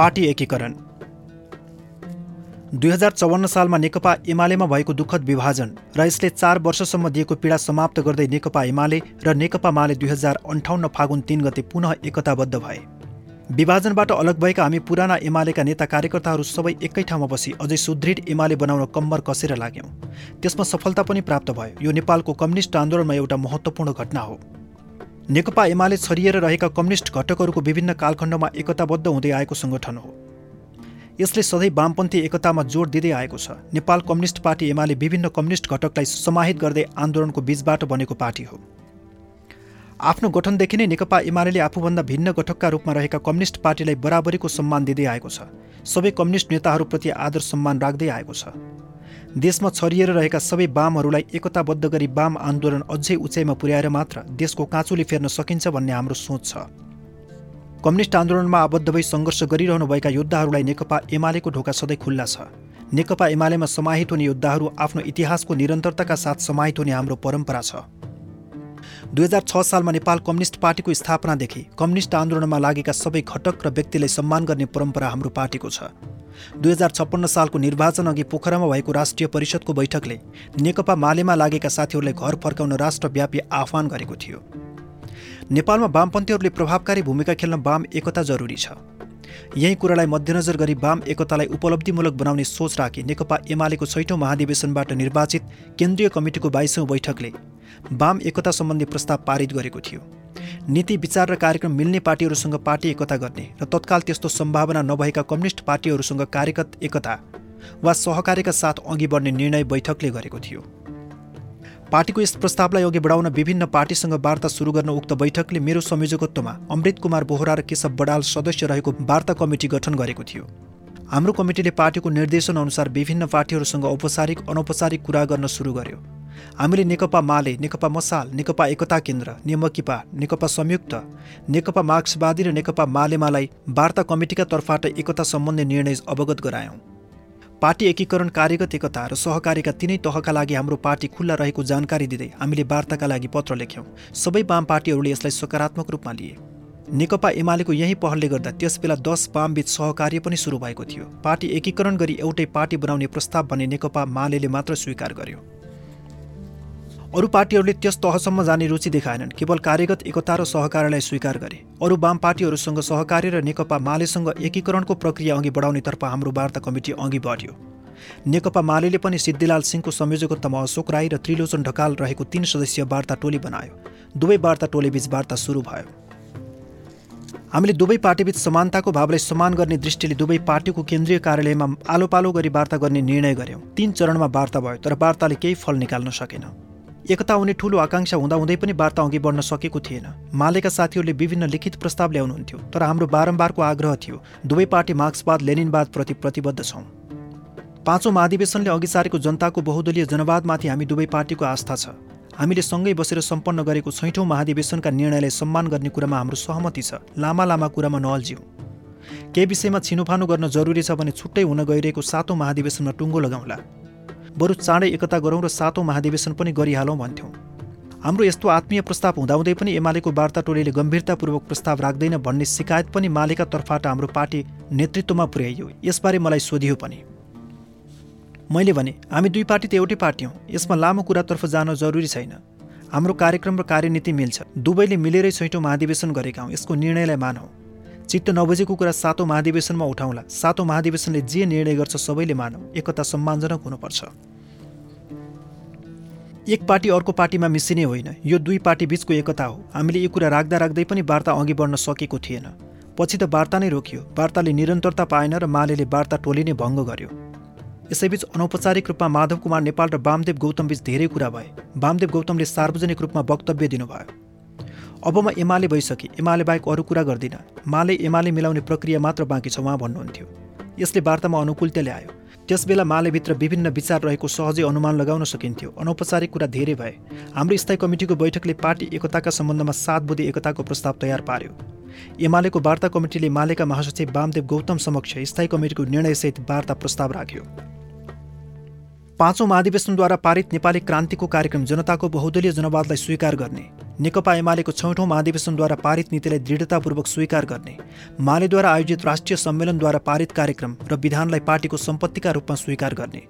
Party एकीकरण। दुई हजार चौवन्न सालमा नेकपा एमालेमा भएको दुःखद विभाजन र यसले चार वर्षसम्म दिएको पीडा समाप्त गर्दै नेकपा एमाले र नेकपा माले दुई हजार अन्ठाउन्न फागुन तिन गते पुनः एकताबद्ध भए। विभाजनबाट अलग भएका हामी पुराना एमालेका नेता कार्यकर्ताहरू सबै एकै ठाउँमा बसी अझै सुदृढ एमाले बनाउन कम्मर कसेर लाग्यौँ। त्यसमा सफलता पनि प्राप्त भयो। यो नेपालको कम्युनिस्ट आन्दोलनमा एउटा महत्त्वपूर्ण घटना हो। नेकपा एमाले छरिएर रहेका कम्युनिस्ट घटकहरूको विभिन्न कालखण्डमा एकताबद्ध हुँदै आएको सङ्गठन हो। यसले सधैँ वामपन्थी एकतामा जोड दिँदै आएको छ। नेपाल कम्युनिस्ट पार्टी एमाले विभिन्न कम्युनिस्ट घटकलाई समाहित गर्दै आन्दोलनको बीचबाट बनेको पार्टी हो। आफ्नो गठनदेखि नै नेकपा एमाले आफूभन्दा भिन्न घटकका रूपमा रहेका कम्युनिस्ट पार्टीलाई बराबरीको सम्मान दिँदै आएको छ। सबै कम्युनिस्ट नेताहरूप्रति आदर सम्मान राख्दै आएको छ। देशमा छरिएर रहेका सबै वामहरूलाई एकताबद्ध गरी वाम आन्दोलन अझै उचाइमा पुर्याएर मात्र देशको काँचुली फेर्न सकिन्छ भन्ने हाम्रो सोच छ। कम्युनिस्ट आन्दोलनमा आबद्ध भई सङ्घर्ष गरिरहनुभएका योद्धाहरूलाई नेकपा एमालेको ढोका सधैँ खुल्ला छ। नेकपा एमालेमा समाहित हुने योद्धाहरू आफ्नो इतिहासको निरन्तरताका साथ समाहित हुने हाम्रो परम्परा छ। दुई हजार छ सालमा नेपाल कम्युनिस्ट पार्टीको स्थापनादेखि कम्युनिस्ट आन्दोलनमा लागेका सबै घटक र व्यक्तिलाई सम्मान गर्ने परम्परा हाम्रो पार्टीको छ। दुई हजार छप्पन्न सालको निर्वाचन अघि पोखरामा भएको राष्ट्रिय परिषदको बैठकले नेकपा मालेमा लागेका साथीहरूलाई घर फर्काउन राष्ट्रव्यापी आह्वान गरेको थियो। नेपालमा वामपन्थीहरूले प्रभावकारी भूमिका खेल्न वाम एकता जरुरी छ। यही कुरालाई मध्यनजर गरी वाम एकतालाई उपलब्धिमूलक बनाउने सोच राखी नेकपा एमालेको छैठौँ महाधिवेशनबाट निर्वाचित केन्द्रीय कमिटिको बाइसौँ बैठकले वाम एकता सम्बन्धी प्रस्ताव पारित गरेको थियो। नीति विचार र कार्यक्रम मिल्ने पार्टीहरूसँग पार्टी एकता गर्ने र तत्काल त्यस्तो सम्भावना नभएका कम्युनिस्ट पार्टीहरूसँग कार्यगत एकता वा सहकार्यका साथ अघि बढ्ने निर्णय बैठकले गरेको थियो। पार्टीको यस प्रस्तावलाई अघि बढाउन विभिन्न पार्टीसँग वार्ता सुरु गर्न उक्त बैठकले मेरो संयोजकत्वमा अमृत कुमार बोहरा र केशव बडाल सदस्य रहेको वार्ता कमिटी गठन गरेको थियो। हाम्रो कमिटीले पार्टीको निर्देशन अनुसार विभिन्न पार्टीहरूसँग औपचारिक अनौपचारिक कुरा गर्न सुरु गर्यो। हामीले नेकपा माले नेकपा मसाल नेकपा एकता केन्द्र नेमकिपा नेकपा संयुक्त नेकपा मार्क्सवादी र नेकपा मालेमालाई वार्ता कमिटिका तर्फबाट एकता सम्बन्धी निर्णय अवगत गरायौँ। पार्टी एकीकरण कार्यगत एकता र सहकारीका तिनै तहका लागि हाम्रो पार्टी खुल्ला रहेको जानकारी दिँदै हामीले वार्ताका लागि पत्र लेख्यौँ। सबै वाम पार्टीहरूले यसलाई सकारात्मक रूपमा लिए। नेकपा एमालेको यही पहलले गर्दा त्यसबेला दस वामबीच सहकार्य पनि सुरु भएको थियो। पार्टी एकीकरण गरी एउटै पार्टी बनाउने प्रस्ताव भने नेकपा माले मात्र स्वीकार गर्यो। अरू पार्टीहरूले त्यस तहसम्म जाने रुचि देखाएनन्। केवल कार्यगत एकता र सहकार्यलाई स्वीकार गरे। अरू वाम पार्टीहरूसँग सहकार्य र नेकपा मालेसँग एकीकरणको प्रक्रिया अघि बढाउनेतर्फ हाम्रो वार्ता कमिटी अघि बढ्यो। नेकपा माले पनि सिद्धिलाल सिंहको संयोजकत्वमा अशोक राई र त्रिलोचन ढकाल रहेको तीन सदस्यीय वार्ता टोली बनायो। दुवै वार्ता टोलीबीच वार्ता सुरु भयो। हामीले दुवै पार्टीबीच समानताको भावलाई समान गर्ने दृष्टिले दुवै पार्टीको केन्द्रीय कार्यालयमा आलो पालो गरी वार्ता गर्ने निर्णय गर्यौँ। तीन चरणमा वार्ता भयो तर वार्ताले केही फल निकाल्न सकेन। एकता हुने ठूलो आकाङ्क्षा हुँदाहुँदै पनि वार्ता अघि बढ्न सकेको थिएन। मालेका साथीहरूले विभिन्न लिखित प्रस्ताव ल्याउनुहुन्थ्यो तर हाम्रो बारम्बारको आग्रह थियो दुवै पार्टी मार्क्सवाद लेनिनवादप्रति प्रतिबद्ध छौँ। पाँचौँ महाधिवेशनले अघि सारेको जनताको बहुदलीय जनवादमाथि हामी दुवै पार्टीको आस्था छ। हामीले सँगै बसेर सम्पन्न गरेको छैठौँ महाधिवेशनका निर्णयलाई सम्मान गर्ने कुरामा हाम्रो सहमति छ लामा लामा कुरामा नअल्झ्यौँ। केही विषयमा छिनोफानो गर्न जरुरी छ भने छुट्टै हुन गइरहेको सातौँ महाधिवेशनमा टुङ्गो लगाउँला। बरु चाँडै एकता गरौँ र सातौँ महाधिवेशन पनि गरिहालौँ भन्थ्यौँ। हाम्रो यस्तो आत्मीय प्रस्ताव हुँदाहुँदै पनि एमालेको वार्ता टोलीले गम्भीरतापूर्वक प्रस्ताव राख्दैन भन्ने शिकायत पनि मालेका तर्फबाट हाम्रो पार्टी नेतृत्वमा पुर्याइयो। यसबारे मलाई सोधियो पनि। मैले भने हामी दुई पार्टी त एउटै पार्टी हौँ। यसमा लामो कुरातर्फ जान जरुरी छैन। हाम्रो कार्यक्रम र कार्यनीति मिल्छ। दुवैले मिलेरै छैटौँ महाधिवेशन गरेका हौँ। यसको निर्णयलाई मानौँ। चित्त नबुझेको कुरा सातौँ महाधिवेशनमा उठाउँला। सातौँ महाधिवेशनले जे निर्णय गर्छ सबैले मानौ। एकता सम्मानजनक हुनुपर्छ। एक पार्टी अर्को पार्टीमा मिसिने होइन। यो दुई पार्टी बिचको एकता हो। हामीले यो कुरा राख्दा राख्दै पनि वार्ता अघि बढ्न सकेको थिएन। पछि त वार्ता नै रोकियो। वार्ताले निरन्तरता पाएन र माले वार्ता टोली नै भङ्ग गर्यो। यसैबीच अनौपचारिक रूपमा माधव कुमार नेपाल र वामदेव गौतमबीच धेरै कुरा भए। वामदेव गौतमले सार्वजनिक रूपमा वक्तव्य दिनुभयो। अब म एमाले भइसकेँ एमाले बाहेक अरू कुरा गर्दिनँ। माले एमाले मिलाउने प्रक्रिया मात्र बाँकी छ उहाँ भन्नुहुन्थ्यो। यसले वार्तामा अनुकूलता ल्यायो। त्यसबेला मालेभित्र विभिन्न विचार रहेको सहजै अनुमान लगाउन सकिन्थ्यो। अनौपचारिक कुरा धेरै भए। हाम्रो स्थायी कमिटीको बैठकले पार्टी एकताका सम्बन्धमा सात बुधे एकताको प्रस्ताव तयार पार्यो। एमालेको वार्ता कमिटीले मालेका महासचिव वामदेव गौतम समक्ष स्थायी कमिटीको निर्णयसहित वार्ता प्रस्ताव राख्यो। पाँचौँ महाधिवेशनद्वारा पारित नेपाली क्रान्तिको कार्यक्रम जनताको बहुदलीय जनवादलाई स्वीकार गर्ने। नेकपा एमालेको छैठौँ महाधिवेशनद्वारा पारित नीतिलाई दृढतापूर्वक स्वीकार गर्ने मालेद्वारा आयोजित राष्ट्रिय सम्मेलनद्वारा पारित कार्यक्रम र विधानलाई पार्टीको सम्पत्तिका रूपमा स्वीकार गर्ने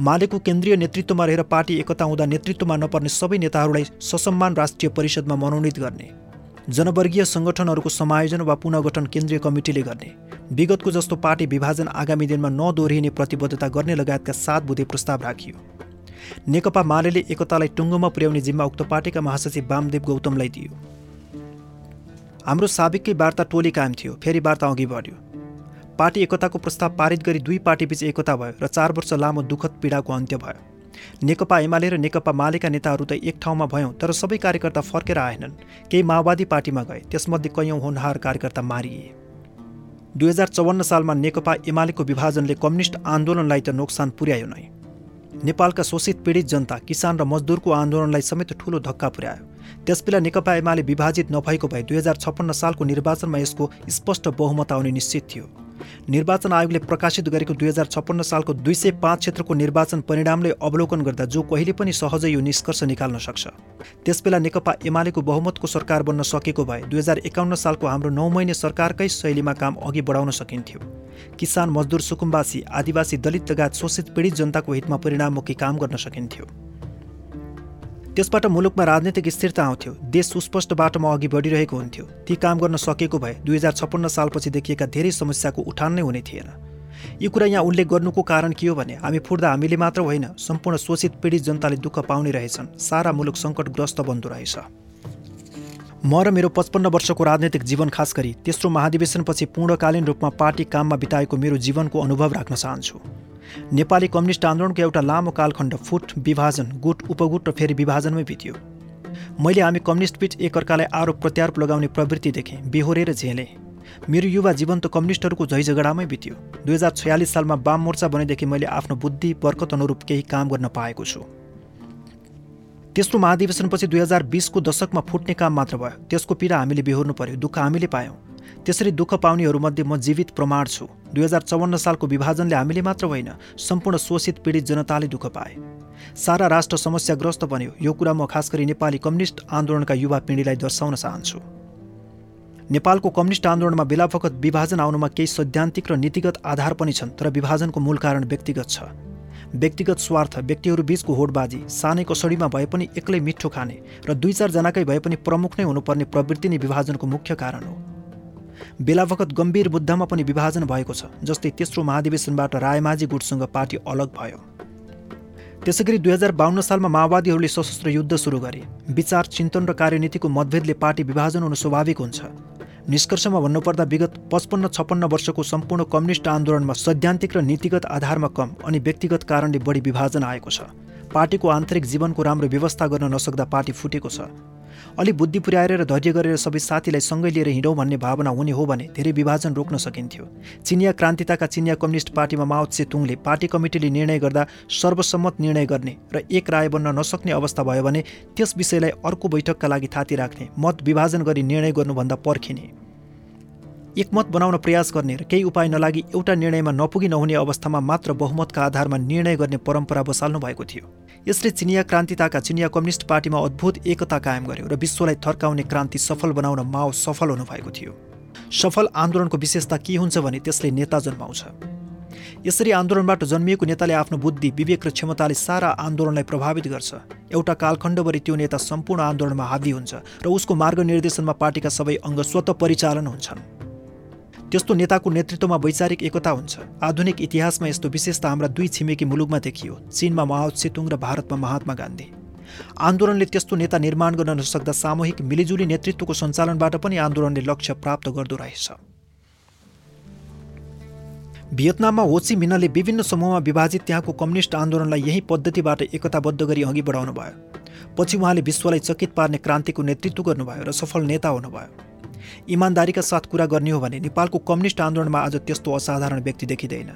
मालेको केन्द्रीय नेतृत्वमा रहेर पार्टी एकता हुँदा नेतृत्वमा नपर्ने सबै नेताहरूलाई ससम्मान राष्ट्रिय परिषदमा मनोनित गर्ने जनवर्गीय सङ्गठनहरूको समायोजन वा पुनर्गठन केन्द्रीय कमिटीले गर्ने विगतको जस्तो पार्टी विभाजन आगामी दिनमा नदोहोरिने प्रतिबद्धता गर्ने लगायतका सात बुधे प्रस्ताव राखियो। नेकपा माले एकतालाई टुङ्गोमा पुर्याउने जिम्मा उक्त पार्टीका महासचिव वामदेव गौतमलाई दियो। हाम्रो साबिकै वार्ता टोली कायम थियो फेरि वार्ता अघि बढ्यो। पार्टी एकताको प्रस्ताव पारित गरी दुई पार्टीबीच एकता भयो र चार वर्ष लामो दुःखद पीडाको अन्त्य भयो। नेकपा एमाले र नेकपा मालेका नेताहरू त एक ठाउँमा भयौँ तर सबै कार्यकर्ता फर्केर आएनन्। केही माओवादी पार्टीमा गए त्यसमध्ये कैयौँ होनहार कार्यकर्ता मारिए। दुई हजार चौवन्न सालमा नेकपा एमालेको विभाजनले कम्युनिस्ट आन्दोलनलाई त नोक्सान पुर्यायो नै। नेपालका शोषित पीडित जनता किसान र मजदुरको आन्दोलनलाई समेत ठूलो धक्का पुर्यायो। त्यसबेला नेकपा एमाले विभाजित नभएको भए दुई हजार छप्पन्न सालको निर्वाचनमा यसको स्पष्ट बहुमत आउने निश्चित थियो। निर्वाचन आयोगले प्रकाशित गरेको दुई हजार छप्पन्न सालको दुई सय पाँच क्षेत्रको निर्वाचन परिणामले अवलोकन गर्दा जो कहिले पनि सहजै यो निष्कर्ष निकाल्न सक्छ। त्यसबेला नेकपा एमालेको बहुमतको सरकार बन्न सकेको भए दुई हजार एकाउन्न सालको हाम्रो नौ महिने सरकारकै शैलीमा काम अघि बढाउन सकिन्थ्यो। किसान मजदुर सुकुम्बासी आदिवासी दलित लगायत शोषित पीडित जनताको हितमा परिणाममुखी काम गर्न सकिन्थ्यो। त्यसबाट मुलुकमा राजनैतिक स्थिरता आउँथ्यो। देश सुस्पष्ट बाटोमा अघि बढिरहेको हुन्थ्यो। ती काम गर्न सकेको भए दुई हजार छप्पन्न सालपछि देखिएका धेरै समस्याको उठान नै हुने थिएन। यो कुरा यहाँ उल्लेख गर्नुको कारण के हो भने हामी फुट्दा हामीले मात्र होइन सम्पूर्ण शोषित पीडित जनताले दुःख पाउने रहेछन्। सारा मुलुक सङ्कटग्रस्त बन्दो रहेछ। म र मेरो पचपन्न वर्षको राजनैतिक जीवन खास गरी तेस्रो महाधिवेशनपछि पूर्णकालीन रूपमा पार्टी काममा बिताएको मेरो जीवनको अनुभव राख्न चाहन्छु। नेपाली कम्युनिस्ट आन्दोलनको एउटा लामो कालखण्ड फुट विभाजन गुट उपगुट र फेरि विभाजनमै बित्यो। मैले हामी कम्युनिस्टबीच एकअर्कालाई आरोप प्रत्यारोप लगाउने प्रवृत्ति देखेँ बेहोरेर झेलेँ। मेरो युवा जीवन त कम्युनिस्टहरूको झैझगडामै बित्यो। दुई हजार छयालिस सालमा वाम मोर्चा बनेदेखि मैले आफ्नो बुद्धि बर्कत अनुरूप केही काम गर्न पाएको छु। तेस्रो महाधिवेशनपछि दुई हजार बिसको दशकमा फुट्ने काम मात्र भयो। त्यसको पीडा हामीले बेहोर्नु पर्यो दुःख हामीले पायौँ। त्यसरी दुःख पाउनेहरूमध्ये म जीवित प्रमाण छु। दुई हजार चौवन्न सालको विभाजनले हामीले मात्र होइन सम्पूर्ण शोषित पीडित जनताले दुःख पाए। सारा राष्ट्र समस्याग्रस्त बन्यो। यो कुरा म खास गरी नेपाली कम्युनिस्ट आन्दोलनका युवा पिँढीलाई दर्शाउन चाहन्छु। नेपालको कम्युनिस्ट आन्दोलनमा बेलाफकत विभाजन आउनुमा केही सैद्धान्तिक र नीतिगत आधार पनि छन् तर विभाजनको मूल कारण व्यक्तिगत छ। व्यक्तिगत स्वार्थ व्यक्तिहरू बीचको होडबाजी सानै कसडीमा भए पनि एक्लै मिठो खाने र दुई चारजनाकै भए पनि प्रमुख नै हुनुपर्ने प्रवृत्ति नै विभाजनको मुख्य कारण हो। बेलावखत गम्भीर मुद्दामा पनि विभाजन भएको छ जस्तै तेस्रो महाधिवेशनबाट रायमाझी गुटसँग पार्टी अलग भयो। त्यसै गरी दुई हजार बाहन्न सालमा माओवादीहरूले सशस्त्र युद्ध सुरु गरे। विचार चिन्तन र कार्यनीतिको मतभेदले पार्टी विभाजन हुनु स्वाभाविक हुन्छ। निष्कर्षमा भन्नुपर्दा विगत पचपन्न छप्पन्न वर्षको सम्पूर्ण कम्युनिस्ट आन्दोलनमा सैद्धान्तिक र नीतिगत आधारमा कम अनि व्यक्तिगत कारणले बढी विभाजन आएको छ। पार्टीको आन्तरिक जीवनको राम्रो व्यवस्था गर्न नसक्दा पार्टी फुटेको छ। अलि बुद्धि पुर्याएर र धैर्य गरेर सबै साथीलाई सँगै लिएर हिँडौँ भन्ने भावना हुने हो भने धेरै विभाजन रोक्न सकिन्थ्यो। चिनिया क्रान्तिताका चिनिया कम्युनिस्ट पार्टीमा माओ तुङले पार्टी कमिटीले निर्णय गर्दा सर्वसम्मत निर्णय गर्ने र एक राय बन्न नसक्ने अवस्था भयो भने त्यस विषयलाई अर्को बैठकका लागि थाती राख्ने मत विभाजन गरी निर्णय गर्नुभन्दा पर्खिने। एकमत बनाउन प्रयास गर्ने र केही उपाय नलागी एउटा निर्णयमा नपुगी नहुने अवस्थामा मात्र बहुमतका आधारमा निर्णय गर्ने परम्परा बसाल्नु भएको थियो। यसले चिनिया क्रान्तिताका चिनिया कम्युनिस्ट पार्टीमा अद्भुत एकता कायम गर्यो र विश्वलाई थर्काउने क्रान्ति सफल बनाउन माओ सफल हुनुभएको थियो। सफल आन्दोलनको विशेषता के हुन्छ भने त्यसले नेता जन्माउँछ। यसरी आन्दोलनबाट जन्मिएको नेताले आफ्नो बुद्धि विवेक र क्षमताले सारा आन्दोलनलाई प्रभावित गर्छ। एउटा कालखण्डभरि त्यो नेता सम्पूर्ण आन्दोलनमा हावी हुन्छ र उसको मार्गनिर्देशनमा पार्टीका सबै अङ्ग स्वत परिचालन हुन्छन्। त्यस्तो नेताको नेतृत्वमा वैचारिक एकता हुन्छ। आधुनिक इतिहासमा यस्तो विशेषता हाम्रा दुई छिमेकी मुलुकमा देखियो चीनमा माओ सेतुङ र भारतमा महात्मा गान्धी। आन्दोलनले त्यस्तो नेता निर्माण गर्न नसक्दा सामूहिक मिलिजुली नेतृत्वको सञ्चालनबाट पनि आन्दोलनले लक्ष्य प्राप्त गर्दो रहेछ। भियतनाममा होची मिनाले विभिन्न समूहमा विभाजित त्यहाँको कम्युनिस्ट आन्दोलनलाई यही पद्धतिबाट एकताबद्ध गरी अघि बढाउनु भयो पछि उहाँले विश्वलाई चकित पार्ने क्रान्तिको नेतृत्व गर्नुभयो र सफल नेता हुनुभयो। इमान्दारीका साथ कुरा गर्ने हो भने नेपालको कम्युनिस्ट आन्दोलनमा आज त्यस्तो असाधारण व्यक्ति देखिँदैन।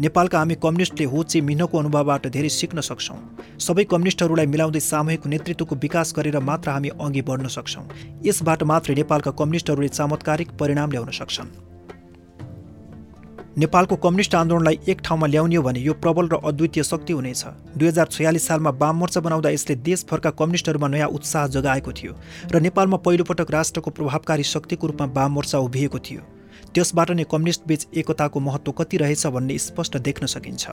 नेपालका हामी कम्युनिस्टले हो चे मिनोको अनुभवबाट धेरै सिक्न सक्छौँ। सबै कम्युनिस्टहरूलाई मिलाउँदै सामूहिक नेतृत्वको विकास गरेर मात्र हामी अघि बढ्न सक्छौँ। यसबाट मात्रै नेपालका कम्युनिस्टहरूले चमत्कारिक परिणाम ल्याउन सक्छन्। नेपालको कम्युनिस्ट आन्दोलनलाई एक ठाउँमा ल्याउने हो भने यो प्रबल र अद्वितीय शक्ति हुनेछ। दुई हजार छयालिस सालमा वाम मोर्चा बनाउँदा यसले देशभरका कम्युनिस्टहरूमा नयाँ उत्साह जगाएको थियो र नेपालमा पहिलोपटक राष्ट्रको प्रभावकारी शक्तिको रूपमा वाम मोर्चा उभिएको थियो। त्यसबाट नै कम्युनिस्टबीच एकताको महत्त्व कति रहेछ भन्ने स्पष्ट देख्न सकिन्छ।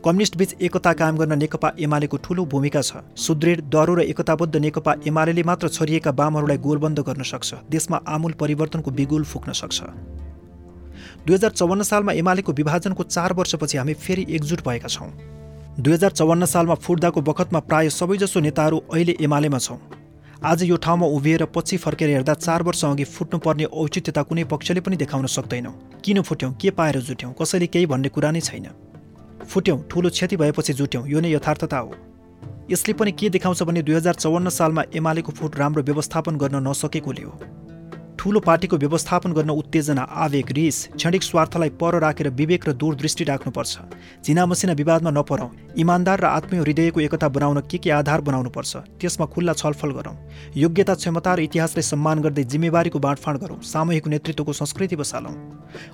कम्युनिस्टबीच एकता कायम गर्न नेकपा एमालेको ठूलो भूमिका छ। सुदृढ दह्रो र एकताबद्ध नेकपा एमाले मात्र छरिएका वामहरूलाई गोलबन्द गर्न सक्छ। देशमा आमूल परिवर्तनको बिगुल फुक्न सक्छ। दुई हजार चौवन्न सालमा एमालेको विभाजनको चार वर्षपछि हामी फेरि एकजुट भएका छौँ। दुई हजार चौवन्न सालमा फुट्दाको बखतमा प्राय सबैजसो नेताहरू अहिले एमालेमा छौँ। आज यो ठाउँमा उभिएर पछि फर्केर हेर्दा चार वर्ष अघि फुट्नुपर्ने औचित्यता कुनै पक्षले पनि देखाउन सक्दैनौँ। किन फुट्यौँ? के पाएर जुट्यौँ? कसैले केही भन्ने कुरा नै छैन। फुट्यौँ ठुलो क्षति भएपछि जुट्यौँ यो नै यथार्थता हो। यसले पनि के देखाउँछ भने दुई हजार चौवन्न सालमा एमालेको फुट राम्रो व्यवस्थापन गर्न नसकेकोले हो। ठूलो पार्टीको व्यवस्थापन गर्न उत्तेजना आवेग रिस क्षणिक स्वार्थलाई पर राखेर विवेक र दूरदृष्टि राख्नुपर्छ। चिना मसिना विवादमा नपरौँ इमान्दार र आत्मीय हृदयको एकता बनाउन के के आधार बनाउनुपर्छ त्यसमा खुल्ला छलफल गरौँ। योग्यता क्षमता र इतिहासलाई सम्मान गर्दै जिम्मेवारीको बाँडफाँड गरौँ। सामूहिक नेतृत्वको संस्कृति बसालौँ।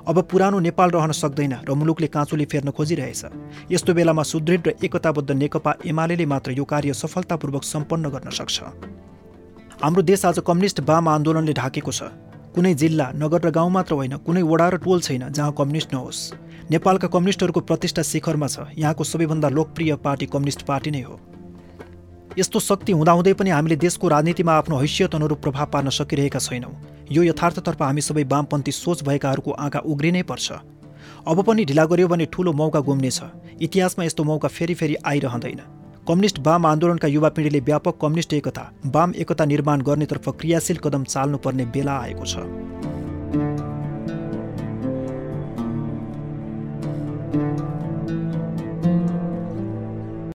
अब पुरानो नेपाल रहन सक्दैन र मुलुकले काँचुली फेर्न खोजिरहेछ। यस्तो बेलामा सुदृढ र एकताबद्ध नेकपा एमाले मात्र यो कार्य सफलतापूर्वक सम्पन्न गर्न सक्छ। हाम्रो देश आज कम्युनिस्ट वाम आन्दोलनले ढाकेको छ। कुनै जिल्ला नगर र गाउँ मात्र होइन कुनै वडा र टोल छैन जहाँ कम्युनिस्ट नहोस्। नेपालका कम्युनिस्टहरूको प्रतिष्ठा शिखरमा छ। यहाँको सबैभन्दा लोकप्रिय पार्टी कम्युनिस्ट पार्टी नै हो। यस्तो शक्ति हुँदाहुँदै पनि हामीले देशको राजनीतिमा आफ्नो हैसियत अनुरूप प्रभाव पार्न सकिरहेका छैनौँ। यो यथार्थतर्फ हामी सबै वामपन्थी सोच भएकाहरूको आँखा उग्रिनै पर्छ। अब पनि ढिला गर्यो भने ठूलो मौका गुम्नेछ। इतिहासमा यस्तो मौका फेरि फेरि आइरहँदैन। कम्युनिस्ट वाम आन्दोलनका युवा पिँढीले व्यापक कम्युनिस्ट एकता वाम एकता निर्माण गर्नेतर्फ क्रियाशील कदम चाल्नुपर्ने बेला आएको छ। thank you